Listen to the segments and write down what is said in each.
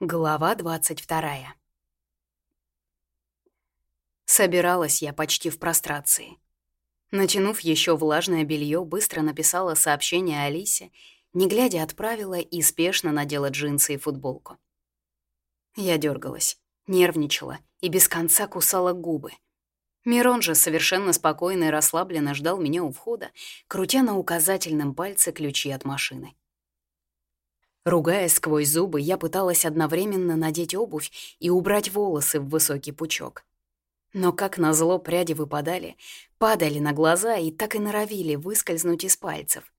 Глава 22. Собиралась я почти в прострации. Натянув еще влажное белье, быстро написала сообщение Алисе, не глядя отправила и спешно надела джинсы и футболку. Я дергалась, нервничала и без конца кусала губы. Мирон же совершенно спокойно и расслабленно ждал меня у входа, крутя на указательном пальце ключи от машины. Ругаясь сквозь зубы, я пыталась одновременно надеть обувь и убрать волосы в высокий пучок. Но как назло пряди выпадали, падали на глаза и так и норовили выскользнуть из пальцев.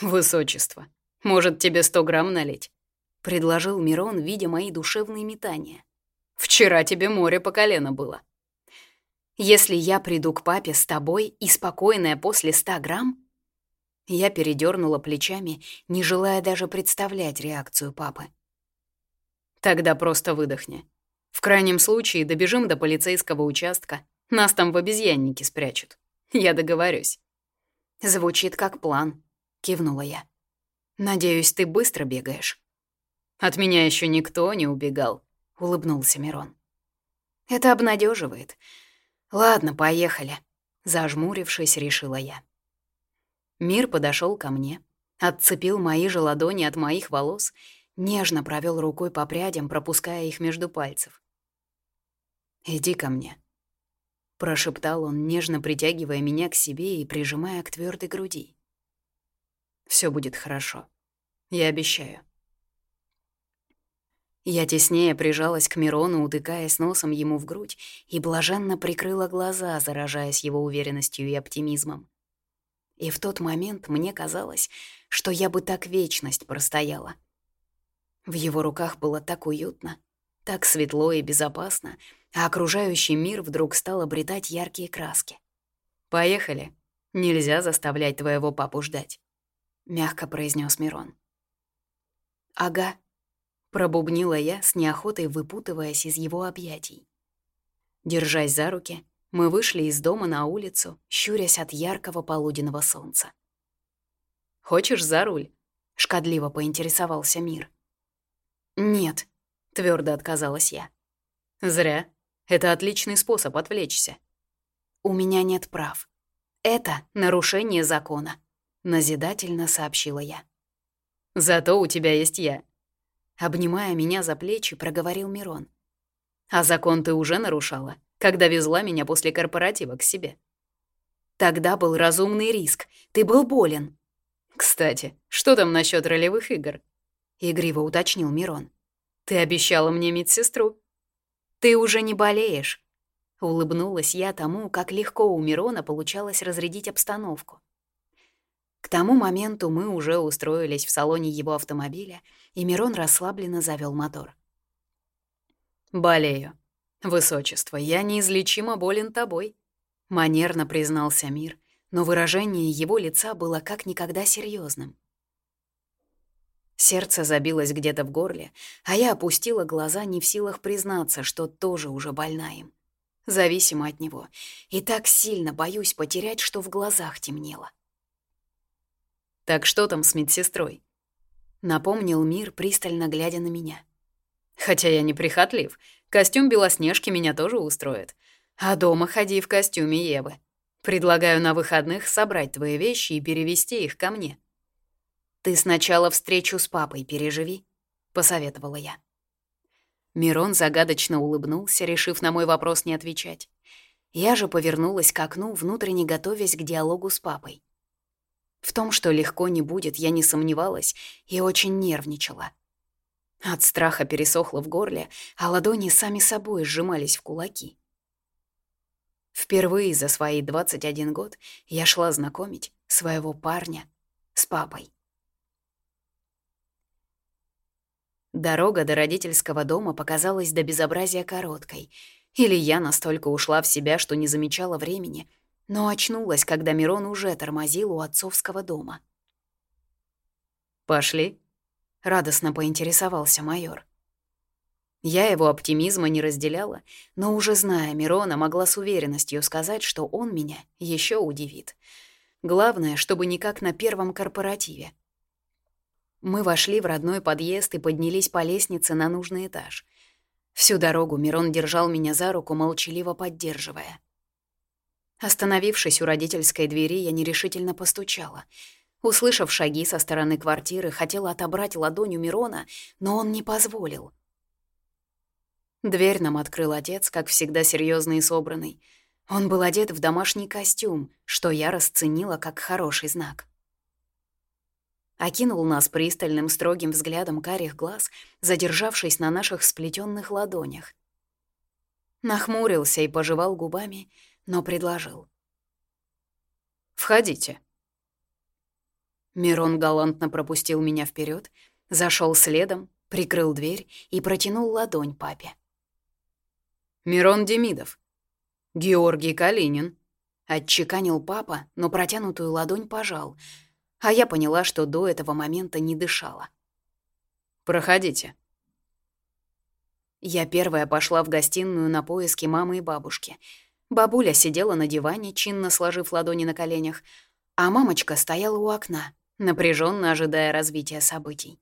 «Высочество, может, тебе сто грамм налить?» — предложил Мирон, видя мои душевные метания. «Вчера тебе море по колено было». «Если я приду к папе с тобой и спокойная после ста грамм, я передернула плечами, не желая даже представлять реакцию папы. «Тогда просто выдохни. В крайнем случае добежим до полицейского участка. Нас там в обезьяннике спрячут. Я договорюсь». «Звучит как план», — кивнула я. «Надеюсь, ты быстро бегаешь». «От меня еще никто не убегал», — улыбнулся Мирон. «Это обнадеживает. Ладно, поехали», — зажмурившись, решила я. Мир подошел ко мне, отцепил мои же ладони от моих волос, нежно провел рукой по прядям, пропуская их между пальцев. «Иди ко мне», — прошептал он, нежно притягивая меня к себе и прижимая к твердой груди. Все будет хорошо. Я обещаю». Я теснее прижалась к Мирону, утыкаясь носом ему в грудь, и блаженно прикрыла глаза, заражаясь его уверенностью и оптимизмом. И в тот момент мне казалось, что я бы так вечность простояла. В его руках было так уютно, так светло и безопасно, а окружающий мир вдруг стал обретать яркие краски. «Поехали. Нельзя заставлять твоего папу ждать», — мягко произнес Мирон. «Ага», — пробубнила я, с неохотой выпутываясь из его объятий. Держась за руки, мы вышли из дома на улицу, щурясь от яркого полуденного солнца. «Хочешь за руль?» — шкодливо поинтересовался Мир. «Нет», — твердо отказалась я. «Зря. Это отличный способ отвлечься». «У меня нет прав. Это нарушение закона», — назидательно сообщила я. «Зато у тебя есть я». Обнимая меня за плечи, проговорил Мирон. «А закон ты уже нарушала?» Когда везла меня после корпоратива к себе. Тогда был разумный риск. Ты был болен. Кстати, что там насчет ролевых игр? Игриво уточнил Мирон. Ты обещала мне медсестру. Ты уже не болеешь. Улыбнулась я тому, как легко у Мирона получалось разрядить обстановку. К тому моменту мы уже устроились в салоне его автомобиля, и Мирон расслабленно завел мотор. «Болею», «Высочество, я неизлечимо болен тобой», — манерно признался мир, но выражение его лица было как никогда серьезным. Сердце забилось где-то в горле, а я опустила глаза, не в силах признаться, что тоже уже больна им. Зависима от него, и так сильно боюсь потерять, что в глазах темнело. «Так что там с медсестрой?» — напомнил мир, пристально глядя на меня. «Хотя я не прихотлив, Костюм Белоснежки меня тоже устроит. А дома ходи в костюме Евы. Предлагаю на выходных собрать твои вещи и перевести их ко мне. Ты сначала встречу с папой переживи, посоветовала я. Мирон загадочно улыбнулся, решив на мой вопрос не отвечать. Я же повернулась к окну, внутренне готовясь к диалогу с папой. В том, что легко не будет, я не сомневалась и очень нервничала. От страха пересохло в горле, а ладони сами собой сжимались в кулаки. Впервые за свои 21 год я шла знакомить своего парня с папой. Дорога до родительского дома показалась до безобразия короткой. Или я настолько ушла в себя, что не замечала времени, но очнулась, когда Мирон уже тормозил у отцовского дома. «Пошли», радостно поинтересовался майор. Я его оптимизма не разделяла, но уже зная Мирона, могла с уверенностью сказать, что он меня еще удивит. Главное, чтобы никак на первом корпоративе. Мы вошли в родной подъезд и поднялись по лестнице на нужный этаж. Всю дорогу Мирон держал меня за руку, молчаливо поддерживая. Остановившись у родительской двери, я нерешительно постучала. Услышав шаги со стороны квартиры, хотела отобрать ладонь у Мирона, но он не позволил. Дверь нам открыл отец, как всегда серьезный и собранный. Он был одет в домашний костюм, что я расценила как хороший знак окинул нас пристальным строгим взглядом карих глаз, задержавшись на наших сплетенных ладонях. Нахмурился и пожевал губами, но предложил. «Входите». Мирон галантно пропустил меня вперед, зашел следом, прикрыл дверь и протянул ладонь папе. «Мирон Демидов. Георгий Калинин», — отчеканил папа, но протянутую ладонь пожал — а я поняла, что до этого момента не дышала. «Проходите». Я первая пошла в гостиную на поиски мамы и бабушки. Бабуля сидела на диване, чинно сложив ладони на коленях, а мамочка стояла у окна, напряженно ожидая развития событий.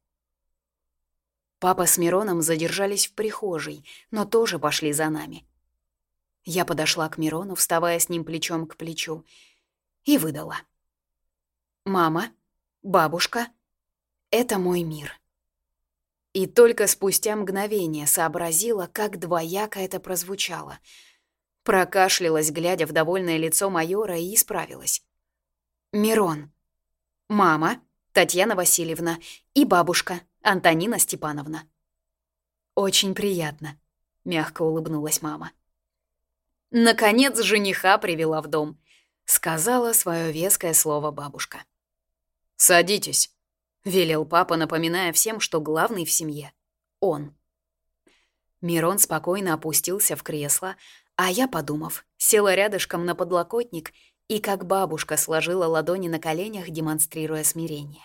Папа с Мироном задержались в прихожей, но тоже пошли за нами. Я подошла к Мирону, вставая с ним плечом к плечу, и выдала — Мама, бабушка — это мой мир. И только спустя мгновение сообразила, как двояко это прозвучало. Прокашлялась, глядя в довольное лицо майора, и исправилась. «Мирон. Мама, Татьяна Васильевна, и бабушка, Антонина Степановна». «Очень приятно», — мягко улыбнулась мама. «Наконец жениха привела в дом», — сказала свое веское слово бабушка. «Садитесь», — велел папа, напоминая всем, что главный в семье — он. Мирон спокойно опустился в кресло, а я, подумав, села рядышком на подлокотник и, как бабушка, сложила ладони на коленях, демонстрируя смирение.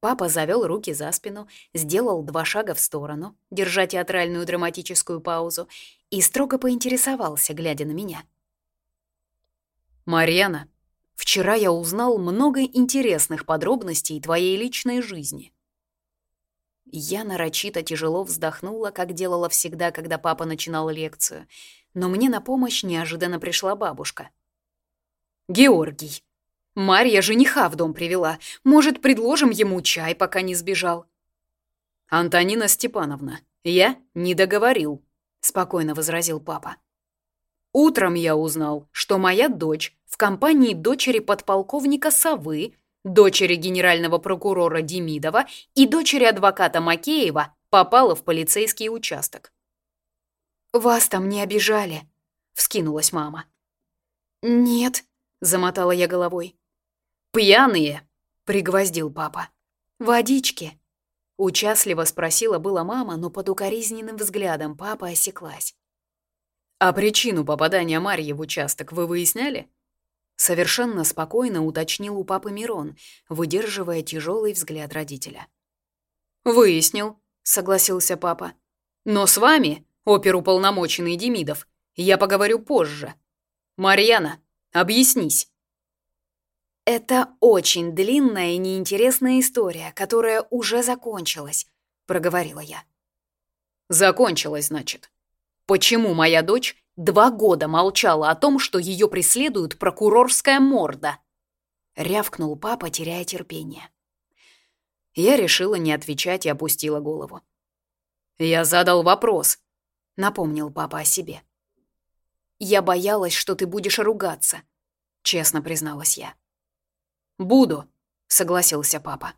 Папа завел руки за спину, сделал два шага в сторону, держа театральную драматическую паузу, и строго поинтересовался, глядя на меня. «Марьяна, Вчера я узнал много интересных подробностей твоей личной жизни». Я нарочито тяжело вздохнула, как делала всегда, когда папа начинал лекцию, но мне на помощь неожиданно пришла бабушка. «Георгий, Марья жениха в дом привела. Может, предложим ему чай, пока не сбежал?» «Антонина Степановна, я не договорил», — спокойно возразил папа. Утром я узнал, что моя дочь в компании дочери подполковника Совы, дочери генерального прокурора Демидова и дочери адвоката Макеева попала в полицейский участок. «Вас там не обижали?» — вскинулась мама. «Нет», — замотала я головой. «Пьяные», — пригвоздил папа. «Водички», — участливо спросила была мама, но под укоризненным взглядом папа осеклась. «А причину попадания Марьи в участок вы выясняли?» Совершенно спокойно уточнил у папы Мирон, выдерживая тяжелый взгляд родителя. «Выяснил», — согласился папа. «Но с вами, оперуполномоченный Демидов, я поговорю позже. Марьяна, объяснись». «Это очень длинная и неинтересная история, которая уже закончилась», — проговорила я. «Закончилась, значит», Почему моя дочь два года молчала о том, что ее преследует прокурорская морда? Рявкнул папа, теряя терпение. Я решила не отвечать и опустила голову. «Я задал вопрос», — напомнил папа о себе. «Я боялась, что ты будешь ругаться», — честно призналась я. «Буду», — согласился папа.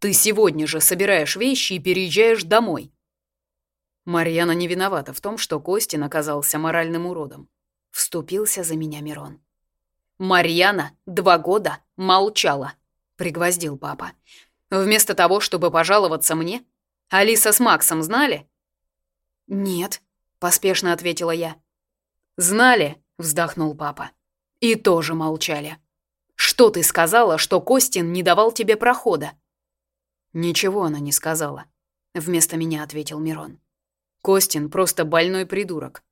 «Ты сегодня же собираешь вещи и переезжаешь домой. Марьяна не виновата в том, что Костин оказался моральным уродом. Вступился за меня Мирон. «Марьяна два года молчала», — пригвоздил папа. «Вместо того, чтобы пожаловаться мне, Алиса с Максом знали?» «Нет», — поспешно ответила я. «Знали», — вздохнул папа. «И тоже молчали. Что ты сказала, что Костин не давал тебе прохода?» «Ничего она не сказала», — вместо меня ответил Мирон. Костин просто больной придурок.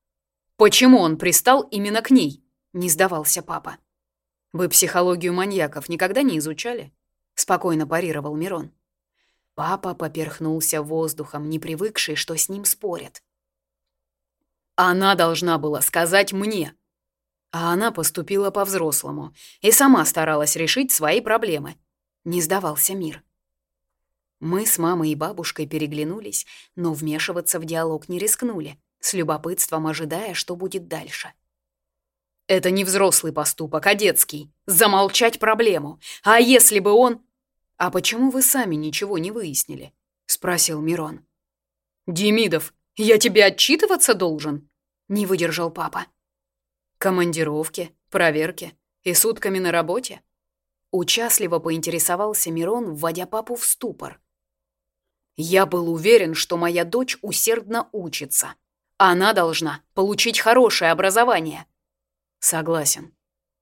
Почему он пристал именно к ней? Не сдавался папа. Вы психологию маньяков никогда не изучали? Спокойно парировал Мирон. Папа поперхнулся воздухом, не привыкший, что с ним спорят. Она должна была сказать мне. А она поступила по-взрослому и сама старалась решить свои проблемы. Не сдавался мир. Мы с мамой и бабушкой переглянулись, но вмешиваться в диалог не рискнули, с любопытством ожидая, что будет дальше. «Это не взрослый поступок, а детский. Замолчать проблему. А если бы он...» «А почему вы сами ничего не выяснили?» — спросил Мирон. «Демидов, я тебе отчитываться должен?» — не выдержал папа. «Командировки, проверки и сутками на работе?» Участливо поинтересовался Мирон, вводя папу в ступор. «Я был уверен, что моя дочь усердно учится. Она должна получить хорошее образование». «Согласен.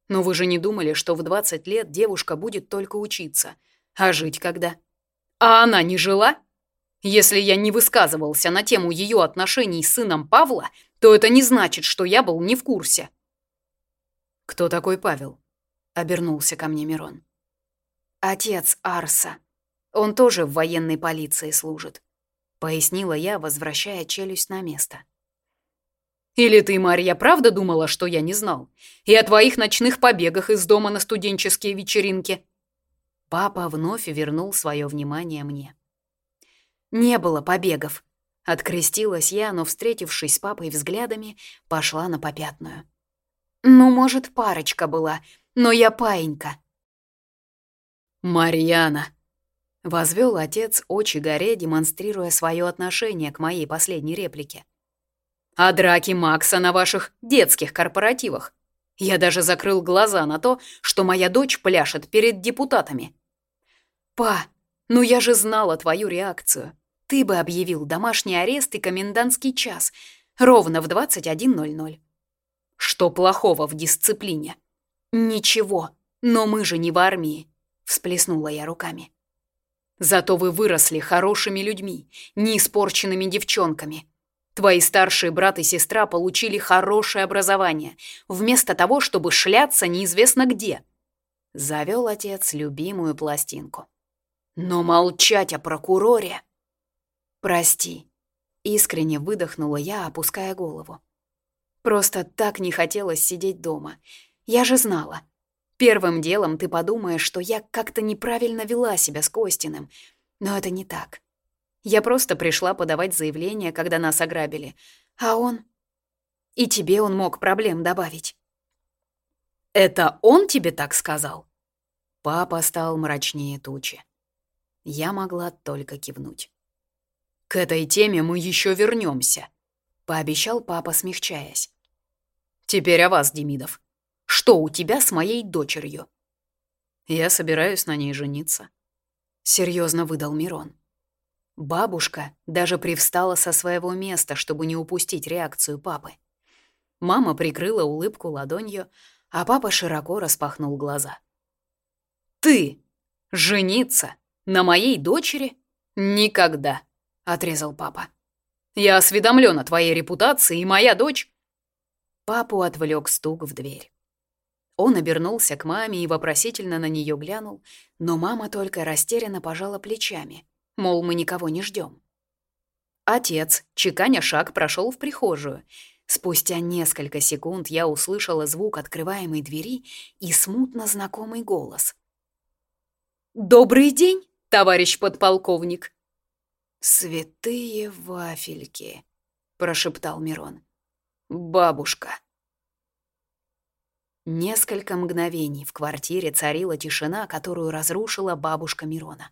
Но вы же не думали, что в 20 лет девушка будет только учиться. А жить когда? А она не жила?» Если я не высказывался на тему ее отношений с сыном Павла, то это не значит, что я был не в курсе. «Кто такой Павел?» — обернулся ко мне Мирон. «Отец Арса. Он тоже в военной полиции служит», — пояснила я, возвращая челюсть на место. «Или ты, Марья, правда думала, что я не знал? И о твоих ночных побегах из дома на студенческие вечеринки?» Папа вновь вернул свое внимание мне. Не было побегов. Открестилась я, но, встретившись с папой взглядами, пошла на попятную. Ну, может, парочка была, но я паинька. «Марьяна!» — возвел отец очи горе, демонстрируя свое отношение к моей последней реплике. «А драки Макса на ваших детских корпоративах? Я даже закрыл глаза на то, что моя дочь пляшет перед депутатами». «Па, ну я же знала твою реакцию. Ты бы объявил домашний арест и комендантский час ровно в 21.00. Что плохого в дисциплине? Ничего, но мы же не в армии, всплеснула я руками. Зато вы выросли хорошими людьми, не испорченными девчонками. Твои старшие брат и сестра получили хорошее образование, вместо того, чтобы шляться неизвестно где. Завел отец любимую пластинку. Но молчать о прокуроре... «Прости», — искренне выдохнула я, опуская голову. «Просто так не хотелось сидеть дома. Я же знала. Первым делом ты подумаешь, что я как-то неправильно вела себя с Костиным. Но это не так. Я просто пришла подавать заявление, когда нас ограбили. А он... И тебе он мог проблем добавить». «Это он тебе так сказал?» Папа стал мрачнее тучи. Я могла только кивнуть. «К этой теме мы еще вернемся», — пообещал папа, смягчаясь. «Теперь о вас, Демидов. Что у тебя с моей дочерью?» «Я собираюсь на ней жениться», — серьезно выдал Мирон. Бабушка даже привстала со своего места, чтобы не упустить реакцию папы. Мама прикрыла улыбку ладонью, а папа широко распахнул глаза. «Ты? Жениться? На моей дочери? Никогда!» — отрезал папа. «Я осведомлен о твоей репутации, и моя дочь...» Папу отвлек стук в дверь. Он обернулся к маме и вопросительно на нее глянул, но мама только растерянно пожала плечами, мол, мы никого не ждем. Отец, чеканя шаг, прошел в прихожую. Спустя несколько секунд я услышала звук открываемой двери и смутно знакомый голос. «Добрый день, товарищ подполковник!» «Святые вафельки», — прошептал Мирон. «Бабушка». Несколько мгновений в квартире царила тишина, которую разрушила бабушка Мирона.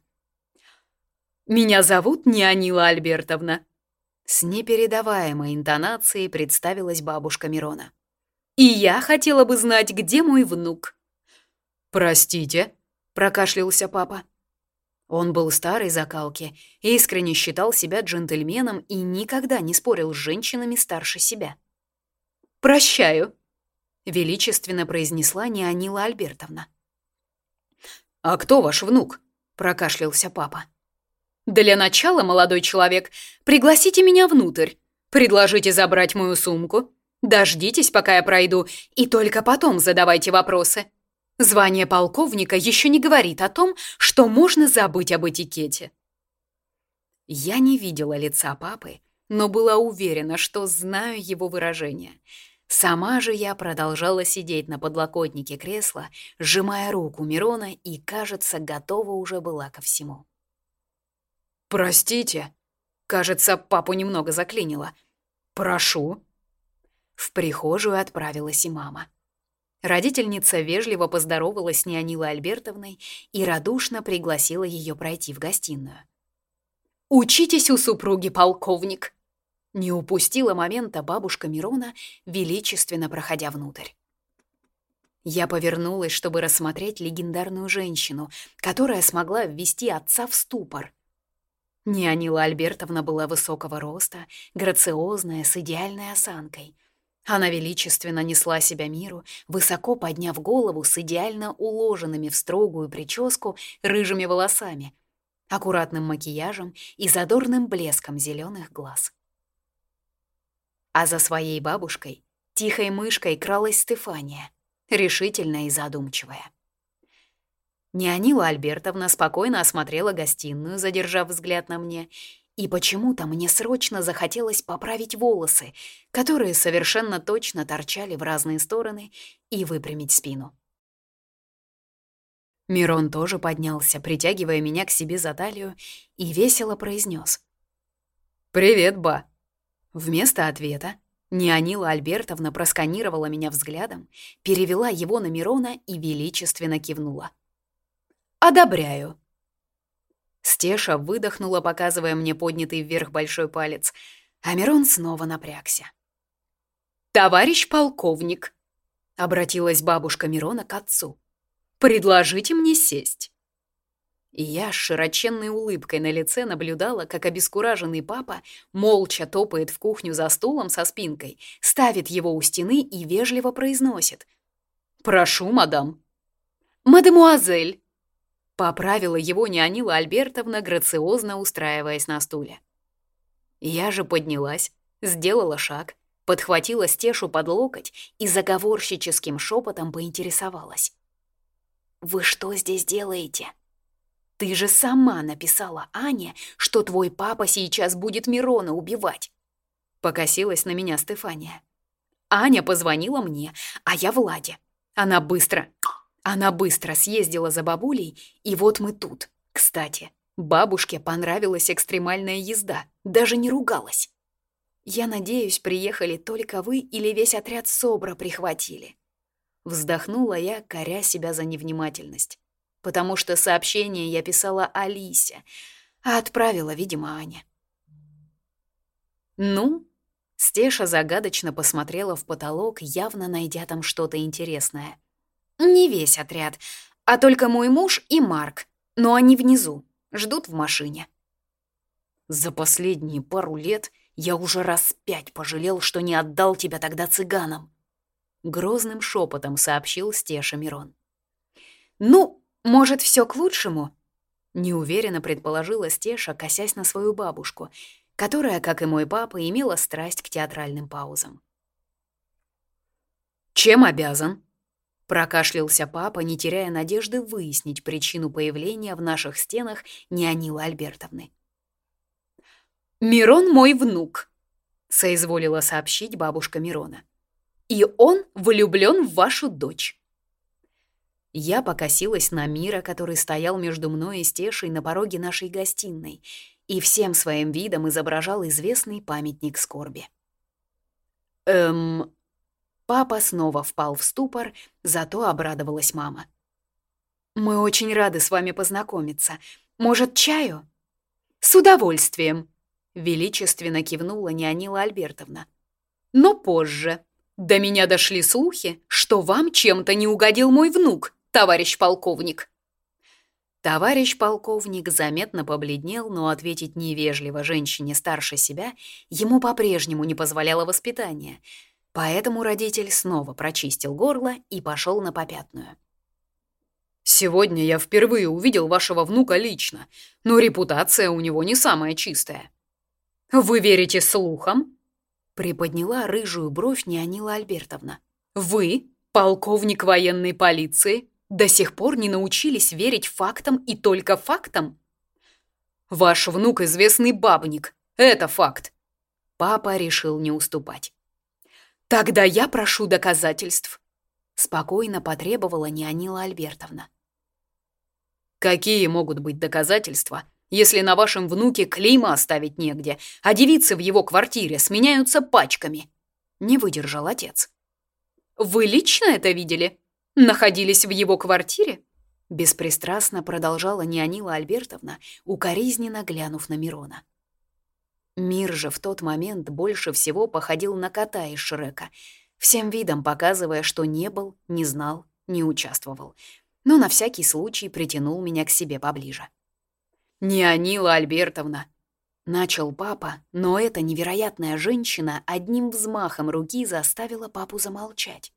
«Меня зовут Неонила Альбертовна», — с непередаваемой интонацией представилась бабушка Мирона. «И я хотела бы знать, где мой внук». «Простите», — прокашлялся папа. Он был старой закалки, искренне считал себя джентльменом и никогда не спорил с женщинами старше себя. «Прощаю», — величественно произнесла Неонила Альбертовна. «А кто ваш внук?» — прокашлялся папа. «Для начала, молодой человек, пригласите меня внутрь. Предложите забрать мою сумку. Дождитесь, пока я пройду, и только потом задавайте вопросы». Звание полковника еще не говорит о том, что можно забыть об этикете. Я не видела лица папы, но была уверена, что знаю его выражение. Сама же я продолжала сидеть на подлокотнике кресла, сжимая руку Мирона и, кажется, готова уже была ко всему. «Простите», Кажется, папу немного заклинило. «Прошу». В прихожую отправилась и мама. Родительница вежливо поздоровалась с Неонилой Альбертовной и радушно пригласила ее пройти в гостиную. «Учитесь у супруги, полковник!» Не упустила момента бабушка Мирона, величественно проходя внутрь. Я повернулась, чтобы рассмотреть легендарную женщину, которая смогла ввести отца в ступор. Неонила Альбертовна была высокого роста, грациозная, с идеальной осанкой. Она величественно несла себя миру, высоко подняв голову с идеально уложенными в строгую прическу рыжими волосами, аккуратным макияжем и задорным блеском зеленых глаз. А за своей бабушкой, тихой мышкой, кралась Стефания, решительная и задумчивая. Неонила Альбертовна спокойно осмотрела гостиную, задержав взгляд на мне, и почему-то мне срочно захотелось поправить волосы, которые совершенно точно торчали в разные стороны, и выпрямить спину. Мирон тоже поднялся, притягивая меня к себе за талию, и весело произнес: «Привет, ба!» Вместо ответа Неонила Альбертовна просканировала меня взглядом, перевела его на Мирона и величественно кивнула. Одобряю. Стеша выдохнула, показывая мне поднятый вверх большой палец, а Мирон снова напрягся. «Товарищ полковник», — обратилась бабушка Мирона к отцу, — «предложите мне сесть». И я с широченной улыбкой на лице наблюдала, как обескураженный папа молча топает в кухню за стулом со спинкой, ставит его у стены и вежливо произносит. «Прошу, мадам». «Мадемуазель», Поправила его Неонила Альбертовна, грациозно устраиваясь на стуле. Я же поднялась, сделала шаг, подхватила Стешу под локоть и заговорщическим шепотом поинтересовалась. «Вы что здесь делаете? Ты же сама написала Ане, что твой папа сейчас будет Мирона убивать!» Покосилась на меня Стефания. Аня позвонила мне, а я Владе. Она быстро она быстро съездила за бабулей, и вот мы тут. Кстати, бабушке понравилась экстремальная езда, даже не ругалась. Я надеюсь, приехали только вы или весь отряд СОБРа прихватили. Вздохнула я, коря себя за невнимательность. Потому что сообщение я писала Алисе, а отправила, видимо, Аня. «Ну?» Стеша загадочно посмотрела в потолок, явно найдя там что-то интересное. Не весь отряд, а только мой муж и Марк. Но они внизу, ждут в машине. За последние пару лет я уже раз пять пожалел, что не отдал тебя тогда цыганам. Грозным шепотом сообщил Стеша Мирон. «Ну, может, все к лучшему?» Неуверенно предположила Стеша, косясь на свою бабушку, которая, как и мой папа, имела страсть к театральным паузам. «Чем обязан?» Прокашлялся папа, не теряя надежды выяснить причину появления в наших стенах Неонилы Альбертовны. «Мирон мой внук», — соизволила сообщить бабушка Мирона. «И он влюблен в вашу дочь». Я покосилась на Мира, который стоял между мной и Стешей на пороге нашей гостиной и всем своим видом изображал известный памятник скорби. «Эм, Папа снова впал в ступор, зато обрадовалась мама. «Мы очень рады с вами познакомиться. Может, чаю?» «С удовольствием», — величественно кивнула Неонила Альбертовна. «Но позже. До меня дошли слухи, что вам чем-то не угодил мой внук, товарищ полковник». Товарищ полковник заметно побледнел, но ответить невежливо женщине старше себя ему по-прежнему не позволяло воспитание — Поэтому родитель снова прочистил горло и пошел на попятную. «Сегодня я впервые увидел вашего внука лично, но репутация у него не самая чистая». «Вы верите слухам?» — приподняла рыжую бровь Неонила Альбертовна. «Вы, полковник военной полиции, до сих пор не научились верить фактам и только фактам?» Ваш внук известный бабник. Это факт. Папа решил не уступать. Тогда я прошу доказательств. Спокойно потребовала Неонила Альбертовна. Какие могут быть доказательства, если на вашем внуке клейма оставить негде, а девицы в его квартире сменяются пачками? Не выдержал отец. Вы лично это видели? Находились в его квартире? Беспристрастно продолжала Неонила Альбертовна, укоризненно глянув на Мирона. Мир же в тот момент больше всего походил на кота из Шрека, всем видом показывая, что не был, не знал, не участвовал, но на всякий случай притянул меня к себе поближе. «Неонила Альбертовна!» Начал папа, но эта невероятная женщина одним взмахом руки заставила папу замолчать.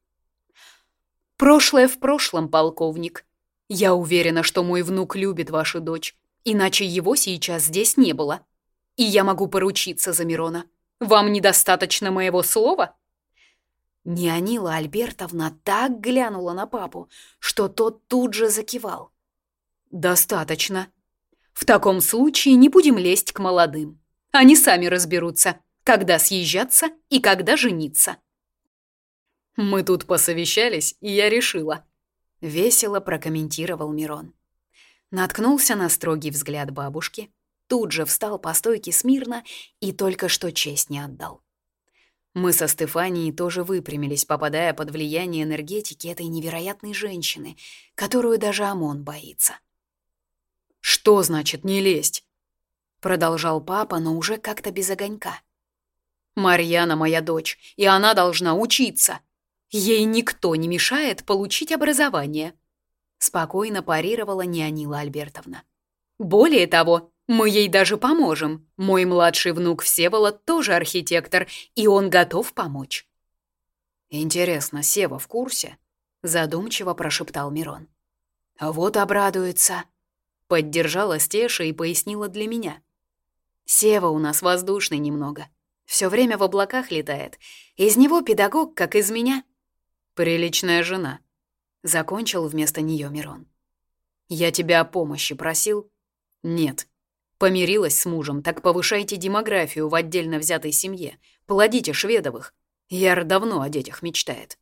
«Прошлое в прошлом, полковник. Я уверена, что мой внук любит вашу дочь, иначе его сейчас здесь не было. И я могу поручиться за Мирона. Вам недостаточно моего слова?» Неонила Альбертовна так глянула на папу, что тот тут же закивал. «Достаточно. В таком случае не будем лезть к молодым. Они сами разберутся, когда съезжаться и когда жениться». «Мы тут посовещались, и я решила», — весело прокомментировал Мирон. Наткнулся на строгий взгляд бабушки, тут же встал по стойке смирно и только что честь не отдал. Мы со Стефанией тоже выпрямились, попадая под влияние энергетики этой невероятной женщины, которую даже ОМОН боится. «Что значит не лезть?» Продолжал папа, но уже как-то без огонька. «Марьяна моя дочь, и она должна учиться. Ей никто не мешает получить образование», — спокойно парировала Неонила Альбертовна. «Более того, мы ей даже поможем. Мой младший внук Всеволод тоже архитектор, и он готов помочь». «Интересно, Сева в курсе?» — задумчиво прошептал Мирон. «А вот обрадуется», — поддержала Стеша и пояснила для меня. «Сева у нас воздушный немного. Все время в облаках летает. Из него педагог, как из меня». «Приличная жена», — закончил вместо нее Мирон. «Я тебя о помощи просил?» «Нет. Помирилась с мужем, так повышайте демографию в отдельно взятой семье. Плодите шведовых. Яр давно о детях мечтает».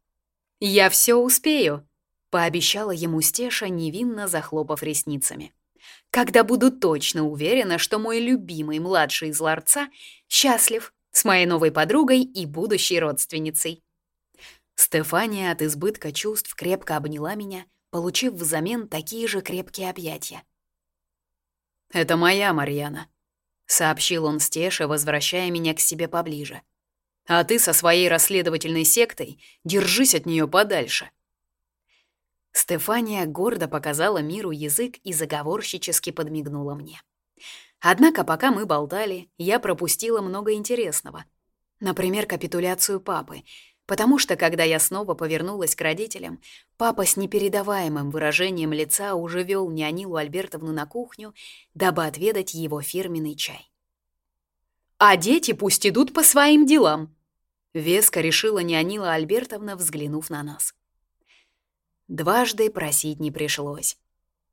«Я все успею», — пообещала ему Стеша, невинно захлопав ресницами. «Когда буду точно уверена, что мой любимый младший из ларца счастлив с моей новой подругой и будущей родственницей». Стефания от избытка чувств крепко обняла меня, получив взамен такие же крепкие объятия. «Это моя Марьяна», — сообщил он Стеше, возвращая меня к себе поближе. «А ты со своей расследовательной сектой держись от нее подальше». Стефания гордо показала миру язык и заговорщически подмигнула мне. Однако, пока мы болтали, я пропустила много интересного. Например, капитуляцию папы — потому что, когда я снова повернулась к родителям, папа с непередаваемым выражением лица уже вел Неонилу Альбертовну на кухню, дабы отведать его фирменный чай. «А дети пусть идут по своим делам», — веско решила Неонила Альбертовна, взглянув на нас. Дважды просить не пришлось.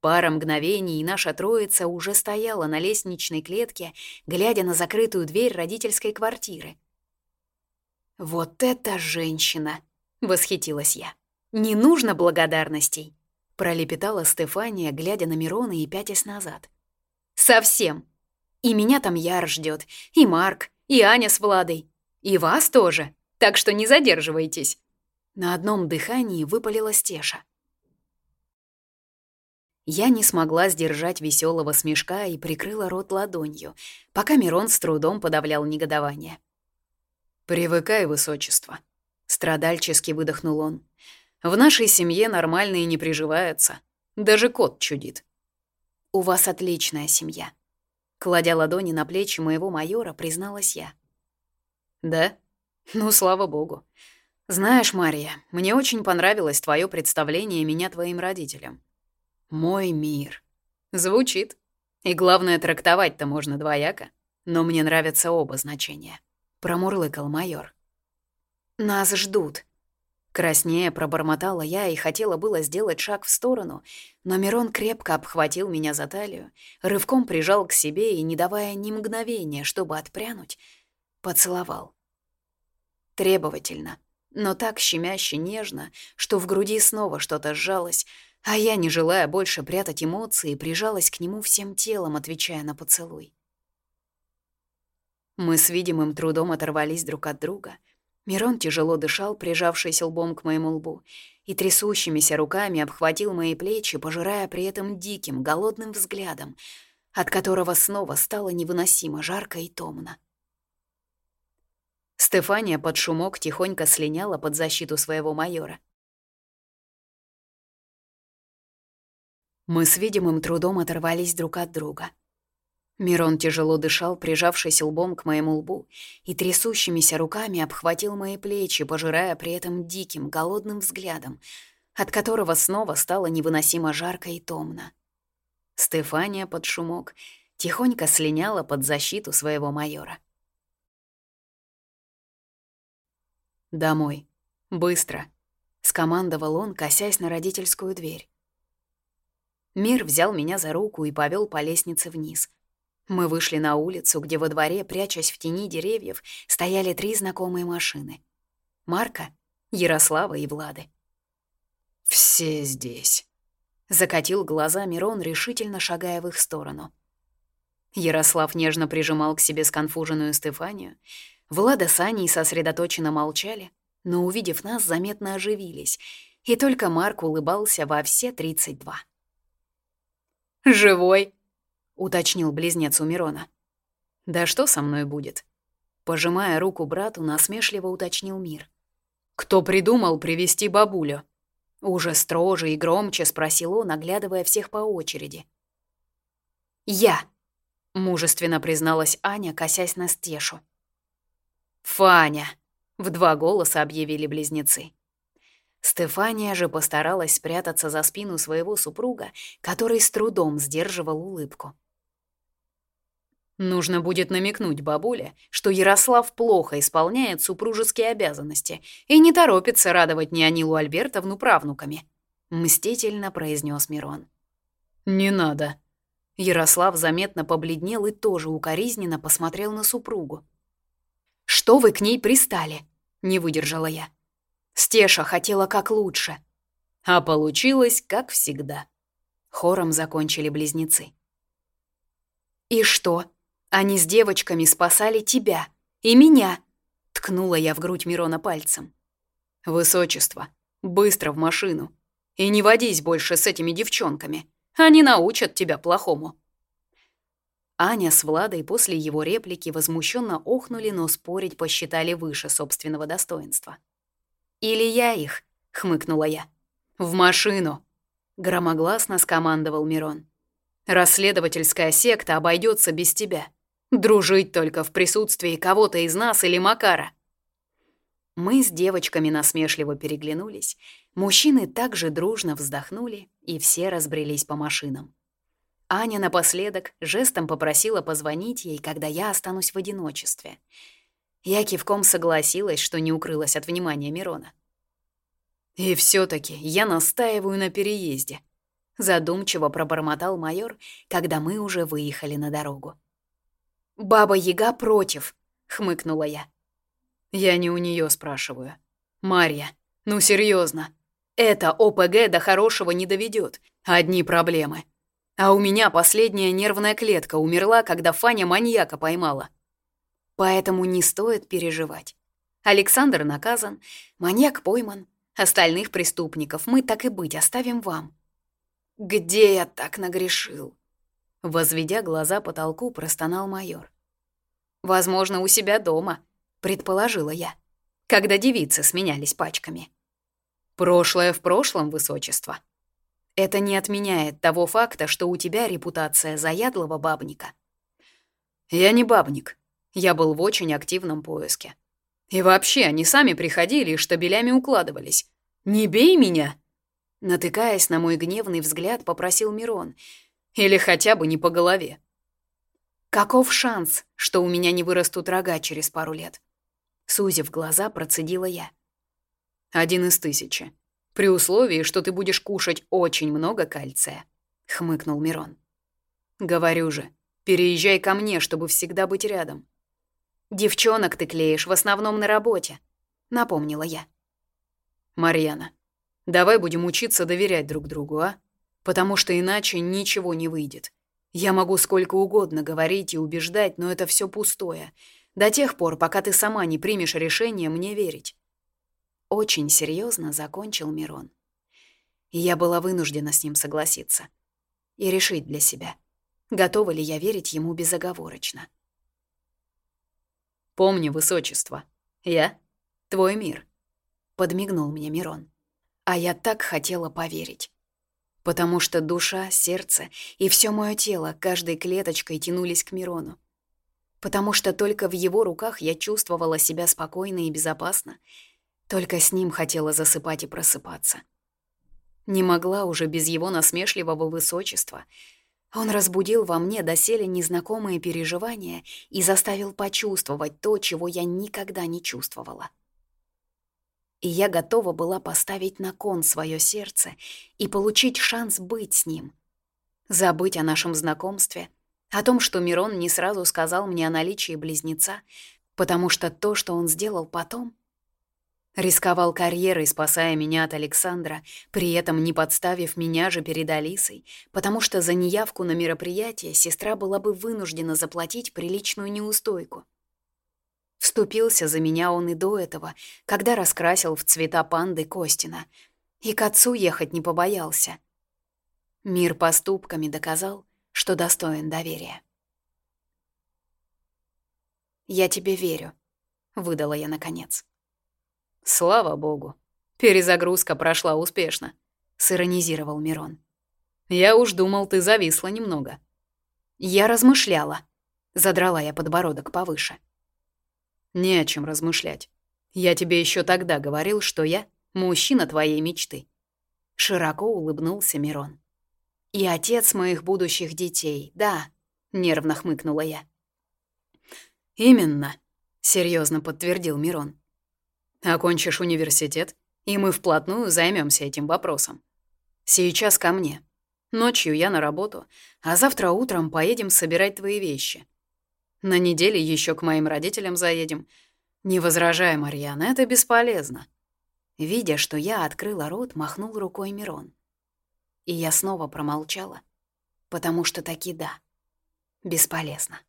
Пара мгновений, и наша троица уже стояла на лестничной клетке, глядя на закрытую дверь родительской квартиры — «Вот эта женщина!» — восхитилась я. «Не нужно благодарностей!» — пролепетала Стефания, глядя на Мирона и пятясь назад. «Совсем! И меня там Яр ждет, и Марк, и Аня с Владой, и вас тоже, так что не задерживайтесь!» На одном дыхании выпалила Стеша. Я не смогла сдержать веселого смешка и прикрыла рот ладонью, пока Мирон с трудом подавлял негодование. «Привыкай, высочество», — страдальчески выдохнул он. «В нашей семье нормальные не приживаются. Даже кот чудит». «У вас отличная семья», — кладя ладони на плечи моего майора, призналась я. «Да? Ну, слава богу. Знаешь, Мария, мне очень понравилось твое представление меня твоим родителям. Мой мир. Звучит. И главное, трактовать-то можно двояко, но мне нравятся оба значения промурлыкал майор. «Нас ждут». Краснее пробормотала я и хотела было сделать шаг в сторону, но Мирон крепко обхватил меня за талию, рывком прижал к себе и, не давая ни мгновения, чтобы отпрянуть, поцеловал. Требовательно, но так щемяще нежно, что в груди снова что-то сжалось, а я, не желая больше прятать эмоции, прижалась к нему всем телом, отвечая на поцелуй. Мы с видимым трудом оторвались друг от друга — Мирон тяжело дышал, прижавшись лбом к моему лбу, и трясущимися руками обхватил мои плечи, пожирая при этом диким, голодным взглядом, от которого снова стало невыносимо жарко и томно. Стефания под шумок тихонько слиняла под защиту своего майора. Мы с видимым трудом оторвались друг от друга — Мирон тяжело дышал, прижавшись лбом к моему лбу, и трясущимися руками обхватил мои плечи, пожирая при этом диким, голодным взглядом, от которого снова стало невыносимо жарко и томно. Стефания под шумок тихонько слиняла под защиту своего майора. «Домой. Быстро», — скомандовал он, косясь на родительскую дверь. Мир взял меня за руку и повел по лестнице вниз — мы вышли на улицу, где во дворе, прячась в тени деревьев, стояли три знакомые машины. Марка, Ярослава и Влады. «Все здесь», — закатил глаза Мирон, решительно шагая в их сторону. Ярослав нежно прижимал к себе сконфуженную Стефанию. Влада с Аней сосредоточенно молчали, но, увидев нас, заметно оживились, и только Марк улыбался во все тридцать два. «Живой!» — уточнил близнец у Мирона. «Да что со мной будет?» Пожимая руку брату, насмешливо уточнил Мир. «Кто придумал привести бабулю?» Уже строже и громче спросил он, оглядывая всех по очереди. «Я», — мужественно призналась Аня, косясь на Стешу. «Фаня», — в два голоса объявили близнецы. Стефания же постаралась спрятаться за спину своего супруга, который с трудом сдерживал улыбку. Нужно будет намекнуть бабуле, что Ярослав плохо исполняет супружеские обязанности и не торопится радовать Неонилу Альбертовну правнуками», — мстительно произнес Мирон. «Не надо». Ярослав заметно побледнел и тоже укоризненно посмотрел на супругу. «Что вы к ней пристали?» — не выдержала я. Стеша хотела как лучше. А получилось, как всегда. Хором закончили близнецы. «И что?» Они с девочками спасали тебя и меня!» Ткнула я в грудь Мирона пальцем. «Высочество, быстро в машину. И не водись больше с этими девчонками. Они научат тебя плохому». Аня с Владой после его реплики возмущенно охнули, но спорить посчитали выше собственного достоинства. «Или я их», — хмыкнула я. «В машину», — громогласно скомандовал Мирон. «Расследовательская секта обойдется без тебя. Дружить только в присутствии кого-то из нас или Макара. Мы с девочками насмешливо переглянулись, мужчины также дружно вздохнули, и все разбрелись по машинам. Аня напоследок жестом попросила позвонить ей, когда я останусь в одиночестве. Я кивком согласилась, что не укрылась от внимания Мирона. «И все таки я настаиваю на переезде», — задумчиво пробормотал майор, когда мы уже выехали на дорогу. «Баба-яга против», — хмыкнула я. Я не у нее спрашиваю. «Марья, ну серьезно, это ОПГ до хорошего не доведет. Одни проблемы. А у меня последняя нервная клетка умерла, когда Фаня маньяка поймала. Поэтому не стоит переживать. Александр наказан, маньяк пойман. Остальных преступников мы так и быть оставим вам. Где я так нагрешил? Возведя глаза потолку, простонал майор. «Возможно, у себя дома», — предположила я, когда девицы сменялись пачками. «Прошлое в прошлом, высочество. Это не отменяет того факта, что у тебя репутация заядлого бабника». «Я не бабник. Я был в очень активном поиске. И вообще, они сами приходили и штабелями укладывались. Не бей меня!» Натыкаясь на мой гневный взгляд, попросил Мирон — или хотя бы не по голове. Каков шанс, что у меня не вырастут рога через пару лет? Сузив глаза, процедила я. Один из тысячи. При условии, что ты будешь кушать очень много кальция», — хмыкнул Мирон. «Говорю же, переезжай ко мне, чтобы всегда быть рядом». «Девчонок ты клеишь в основном на работе», — напомнила я. «Марьяна, давай будем учиться доверять друг другу, а? Потому что иначе ничего не выйдет. Я могу сколько угодно говорить и убеждать, но это все пустое. До тех пор, пока ты сама не примешь решение мне верить. Очень серьезно закончил Мирон. И я была вынуждена с ним согласиться. И решить для себя, готова ли я верить ему безоговорочно. «Помни, высочество, я — твой мир», — подмигнул мне Мирон. А я так хотела поверить потому что душа, сердце и все мое тело каждой клеточкой тянулись к Мирону. Потому что только в его руках я чувствовала себя спокойно и безопасно, только с ним хотела засыпать и просыпаться. Не могла уже без его насмешливого высочества. Он разбудил во мне доселе незнакомые переживания и заставил почувствовать то, чего я никогда не чувствовала и я готова была поставить на кон свое сердце и получить шанс быть с ним. Забыть о нашем знакомстве, о том, что Мирон не сразу сказал мне о наличии близнеца, потому что то, что он сделал потом... Рисковал карьерой, спасая меня от Александра, при этом не подставив меня же перед Алисой, потому что за неявку на мероприятие сестра была бы вынуждена заплатить приличную неустойку. Вступился за меня он и до этого, когда раскрасил в цвета панды Костина. И к отцу ехать не побоялся. Мир поступками доказал, что достоин доверия. «Я тебе верю», — выдала я наконец. «Слава богу, перезагрузка прошла успешно», — сиронизировал Мирон. «Я уж думал, ты зависла немного». «Я размышляла», — задрала я подбородок повыше. Не о чем размышлять. Я тебе еще тогда говорил, что я мужчина твоей мечты. Широко улыбнулся Мирон. И отец моих будущих детей, да, нервно хмыкнула я. Именно, серьезно подтвердил Мирон. Окончишь университет, и мы вплотную займемся этим вопросом. Сейчас ко мне. Ночью я на работу, а завтра утром поедем собирать твои вещи. На неделе еще к моим родителям заедем. Не возражай, Марьяна, это бесполезно». Видя, что я открыла рот, махнул рукой Мирон. И я снова промолчала, потому что таки да, бесполезно.